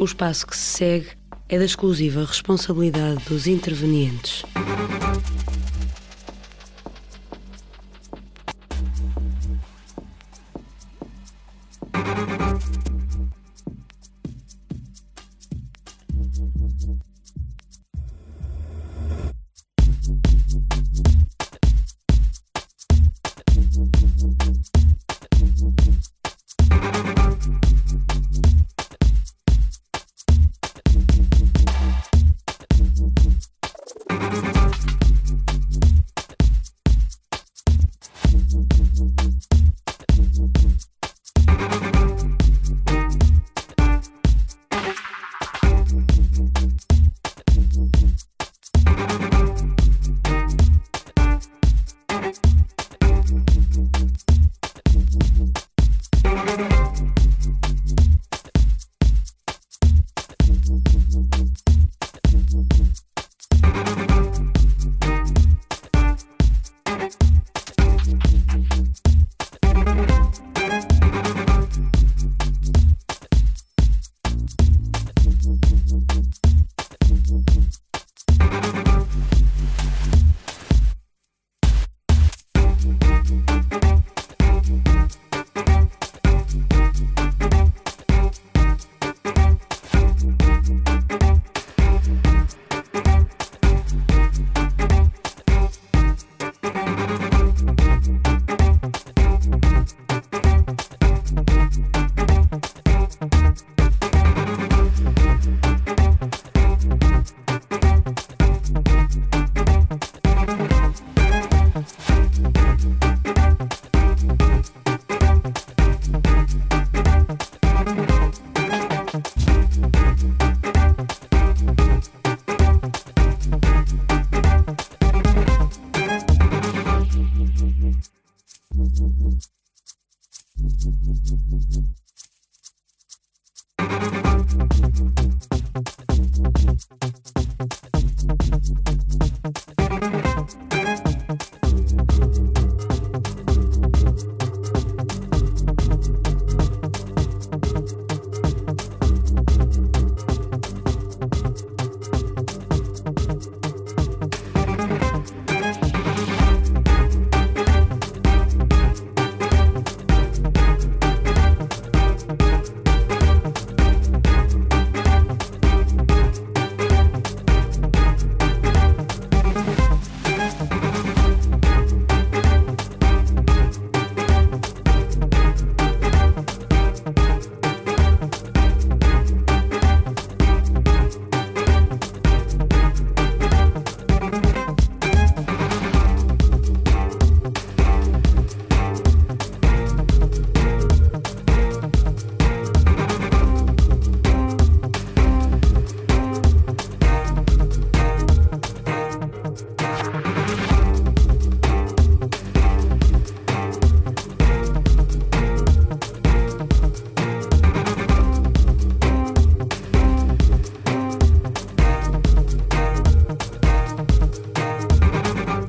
O espaço que se segue é da exclusiva responsabilidade dos intervenientes. Thank you.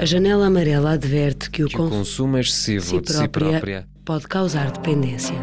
A janela amarela adverte que o, que o consumo excessivo si de si própria pode causar dependência.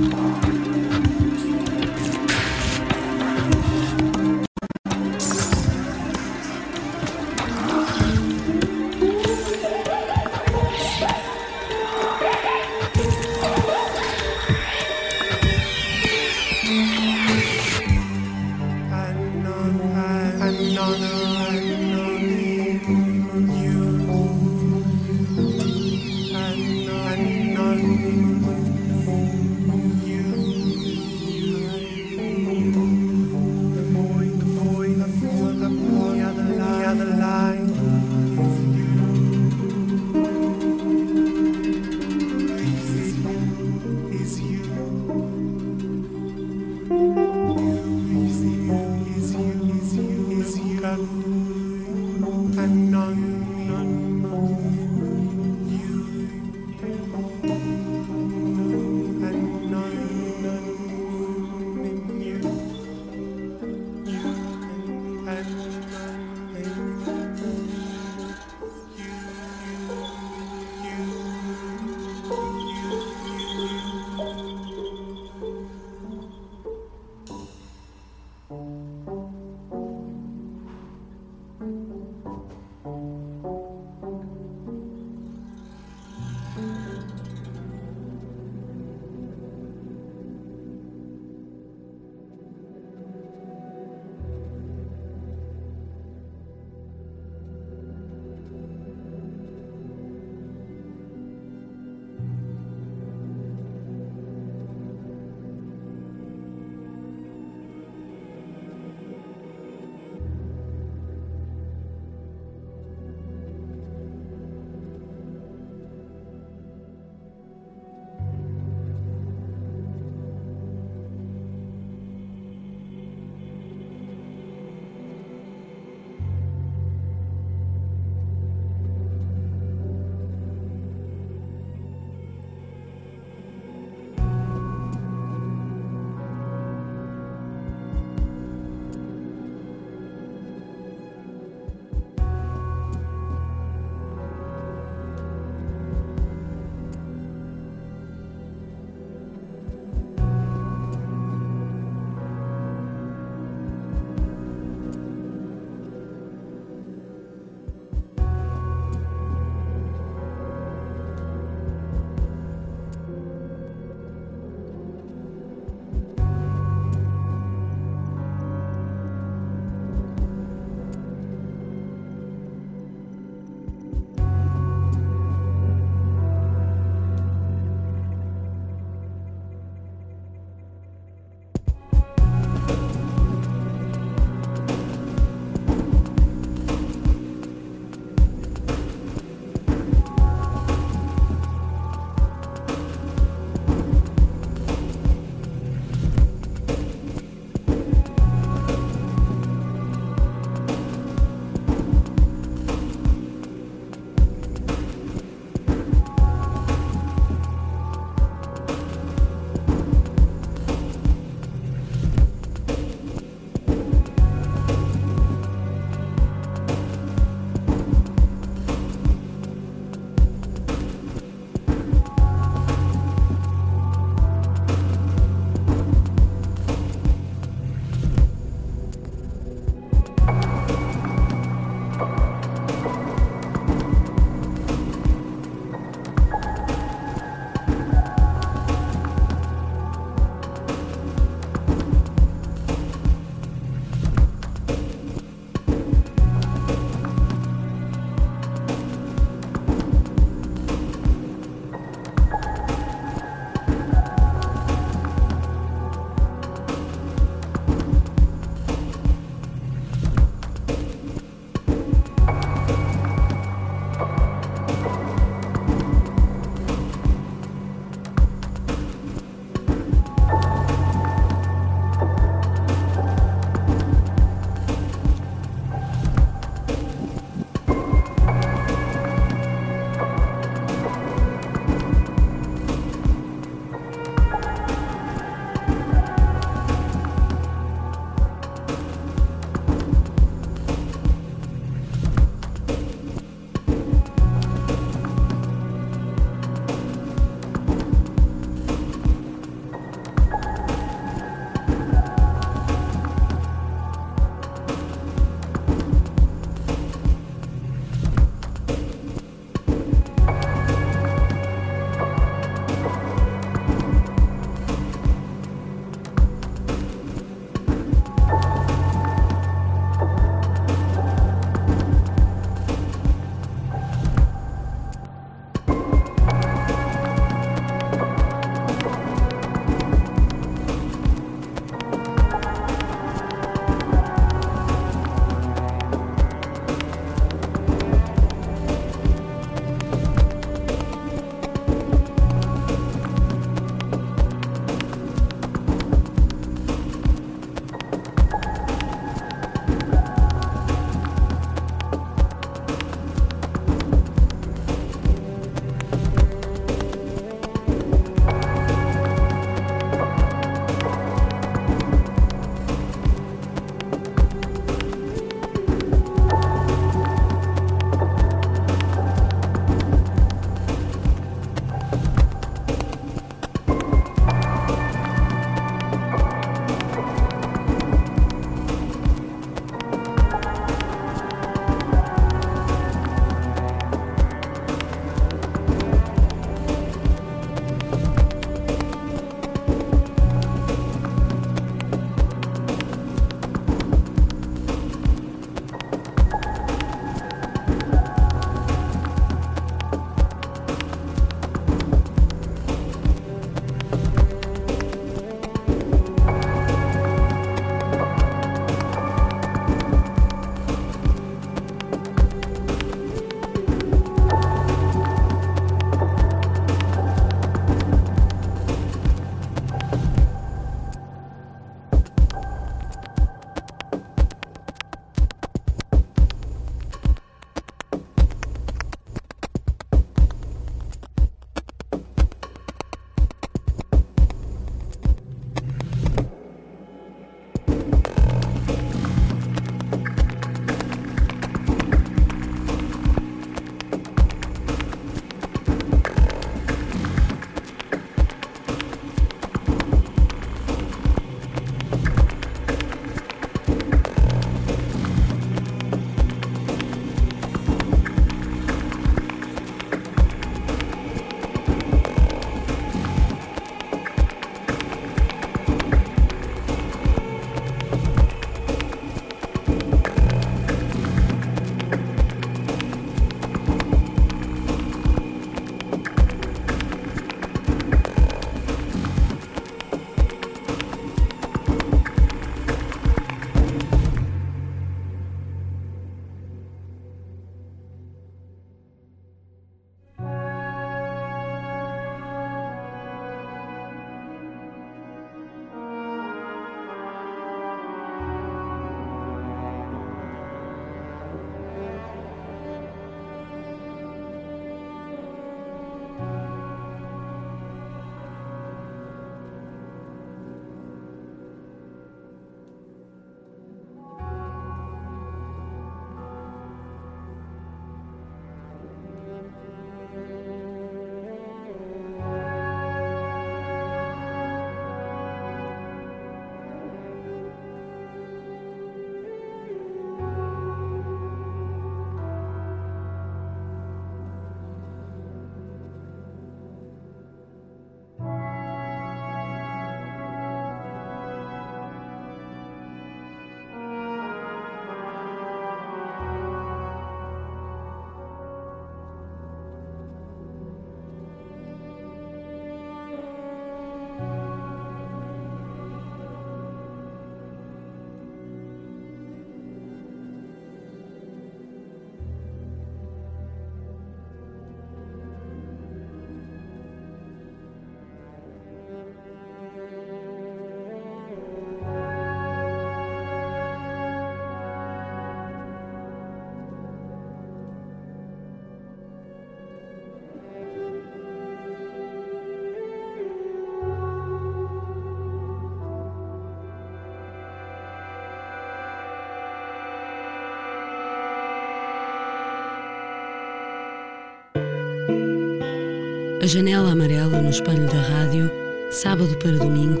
A Janela Amarela no espelho da rádio, sábado para domingo,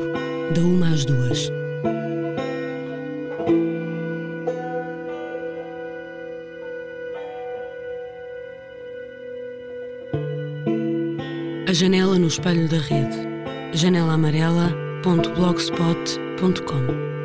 da uma às duas. A Janela no espelho da rede. janelaamarela.blogspot.com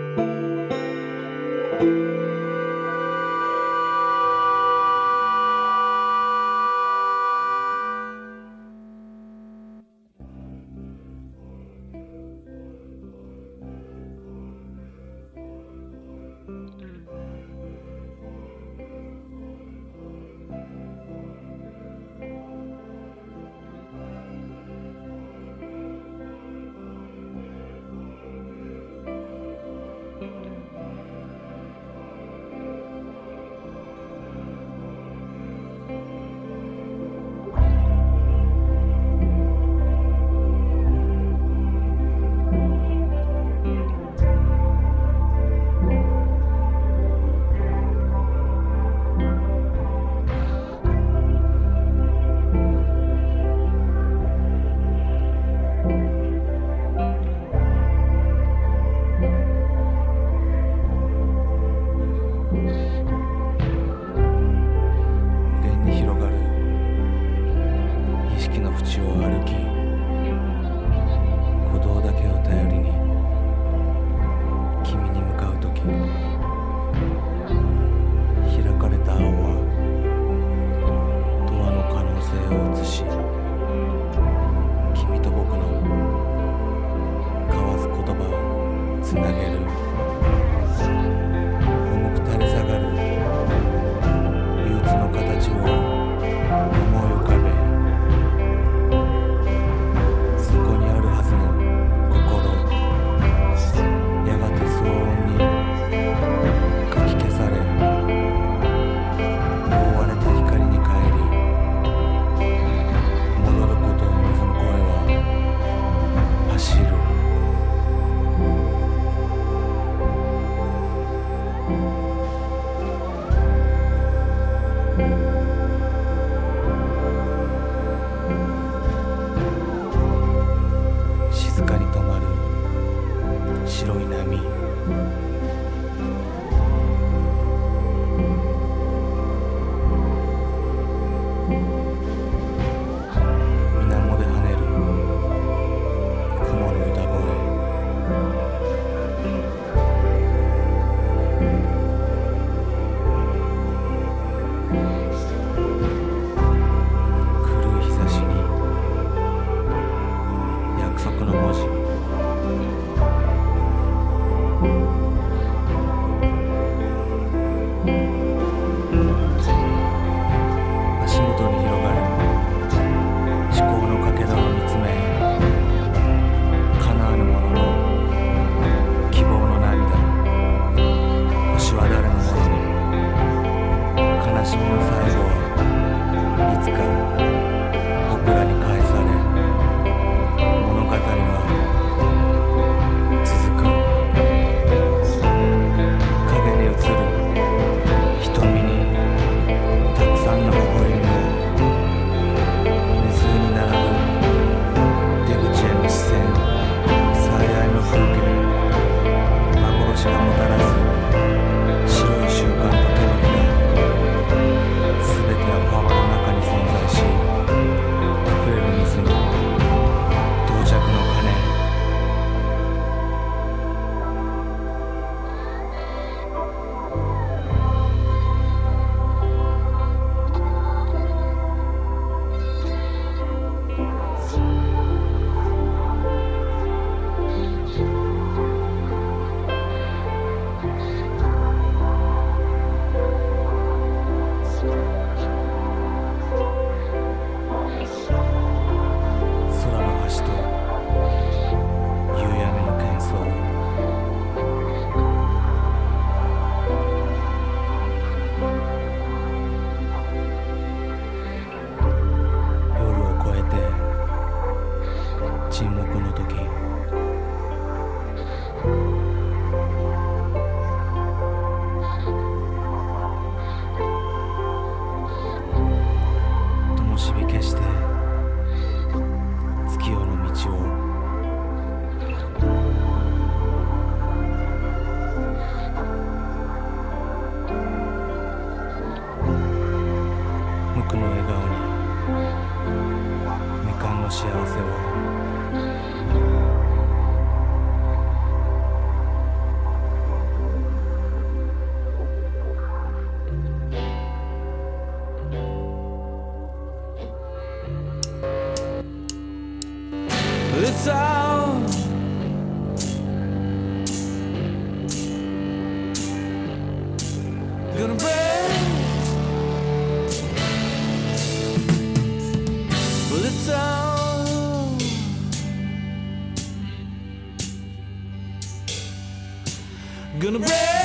Gonna break.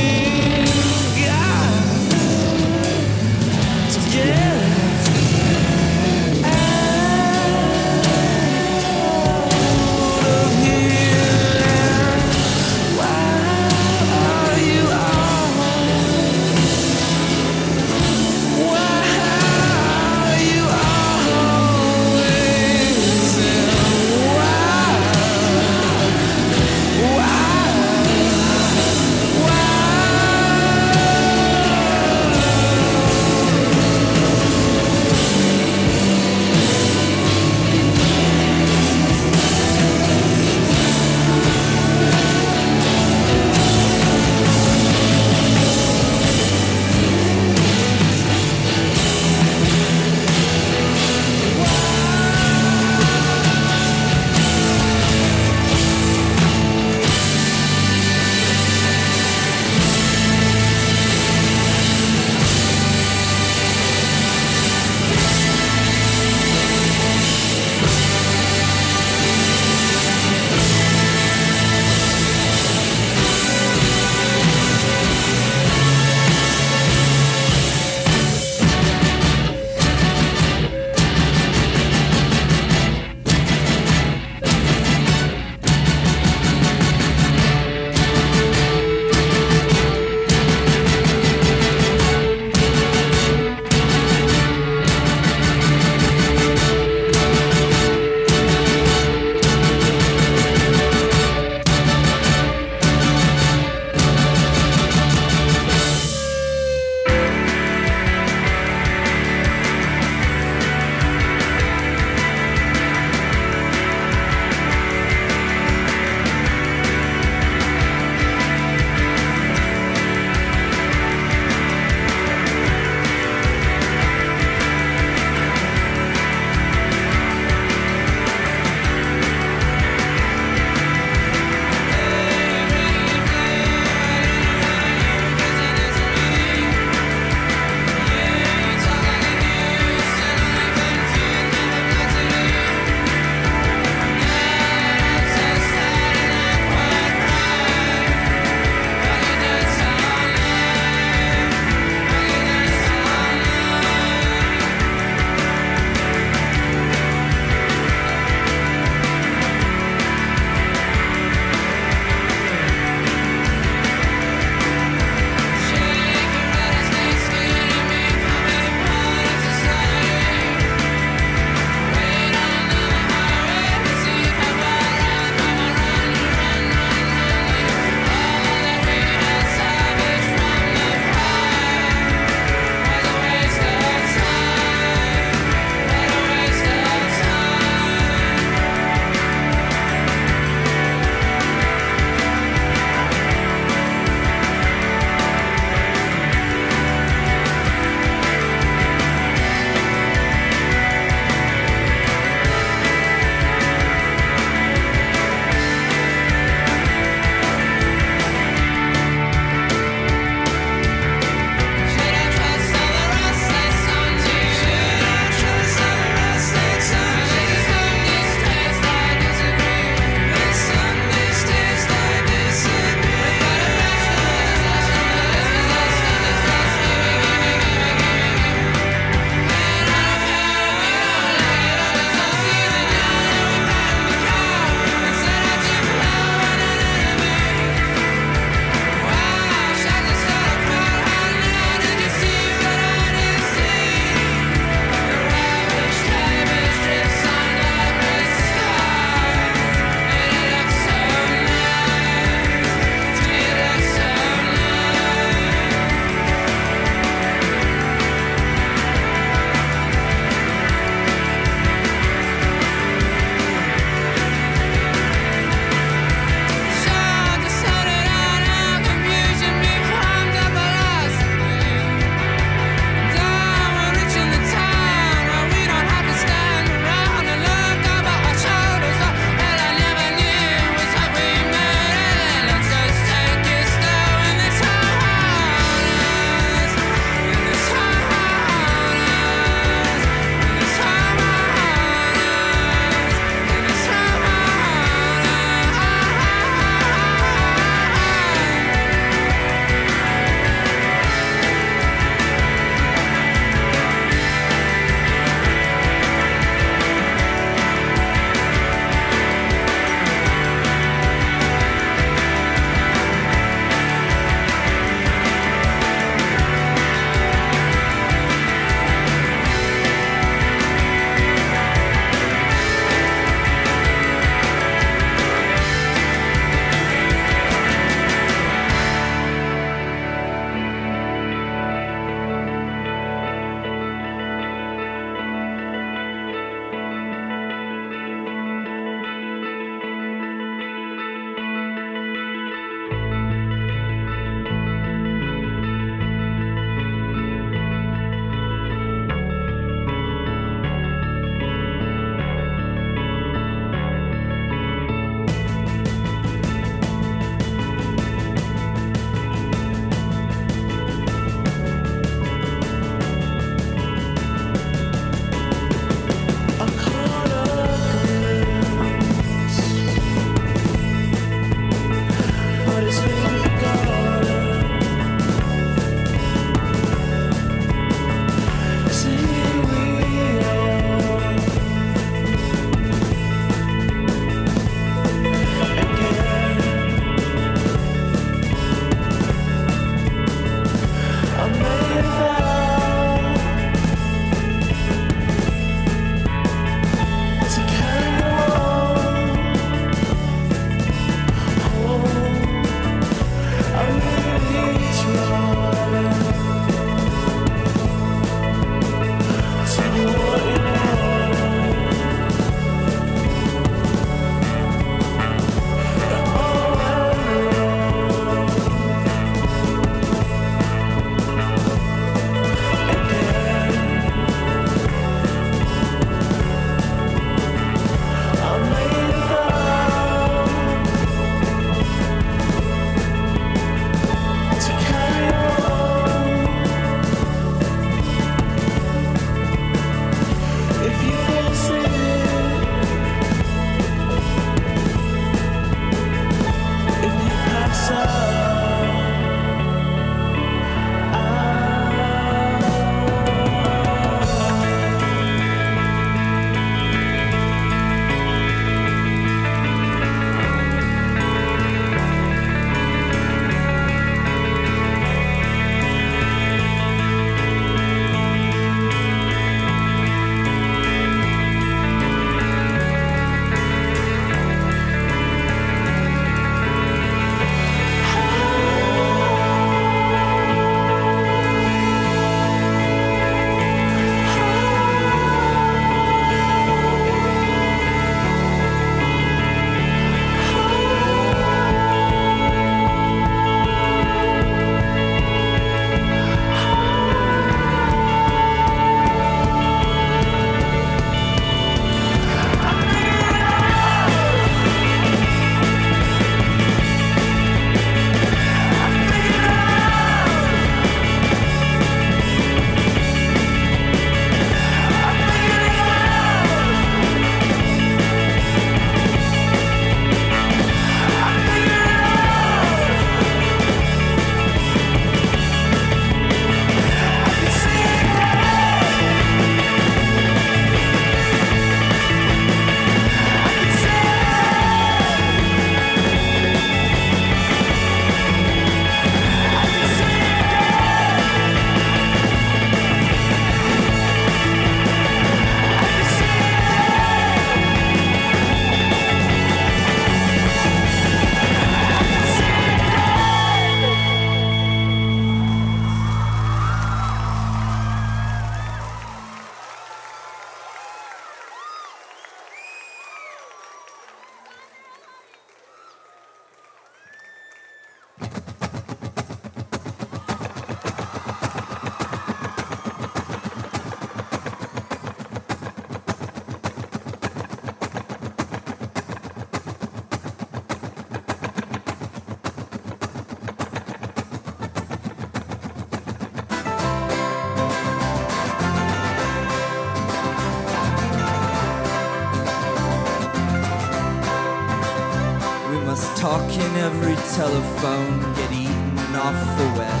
Telephone get eaten off the web.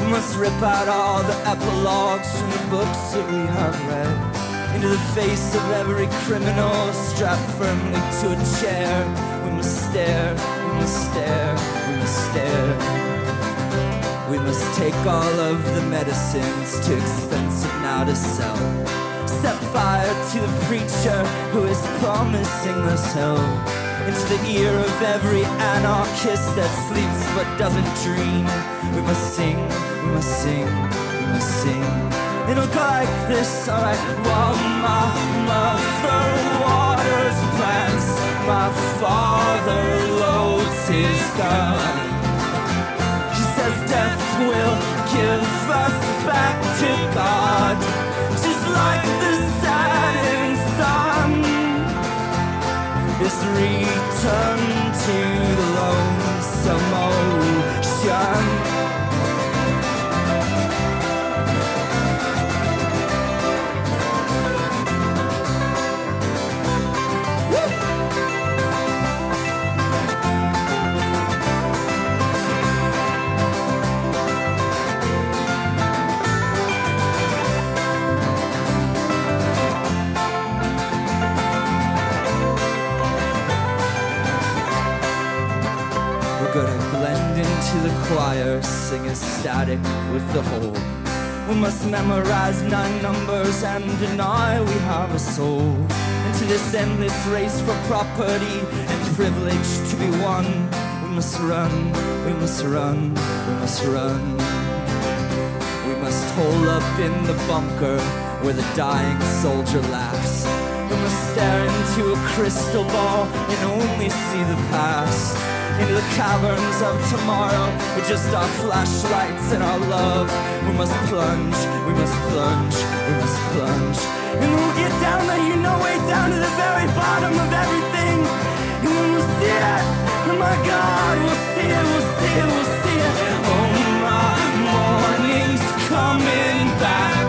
We must rip out all the epilogues from the books that we have read. Into the face of every criminal strapped firmly to a chair. We must stare, we must stare, we must stare. We must take all of the medicines too expensive now to sell. Set fire to the preacher who is promising us hell. Into the ear of every anarchist that sleeps but doesn't dream. We must sing, we must sing, we must sing. It'll go like this, alright. While my mother waters plants, my father loads his gun. She says death will give us back to God, just like the setting return to the lonesome ocean. With the whole. We must memorize nine numbers and deny we have a soul. Into this endless race for property and privilege to be won. We must run, we must run, we must run. We must hole up in the bunker where the dying soldier laughs. We must stare into a crystal ball and only see the past. Into the caverns of tomorrow with just our flashlights and our love. We must plunge, we must plunge, we must plunge. And we'll get down there, you know, way down to the very bottom of everything. And when we'll see it, oh my God, we'll see it, we'll see it, we'll see it. Oh, my morning's coming back.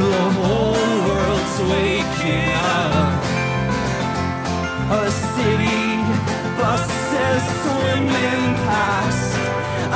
The whole world's waking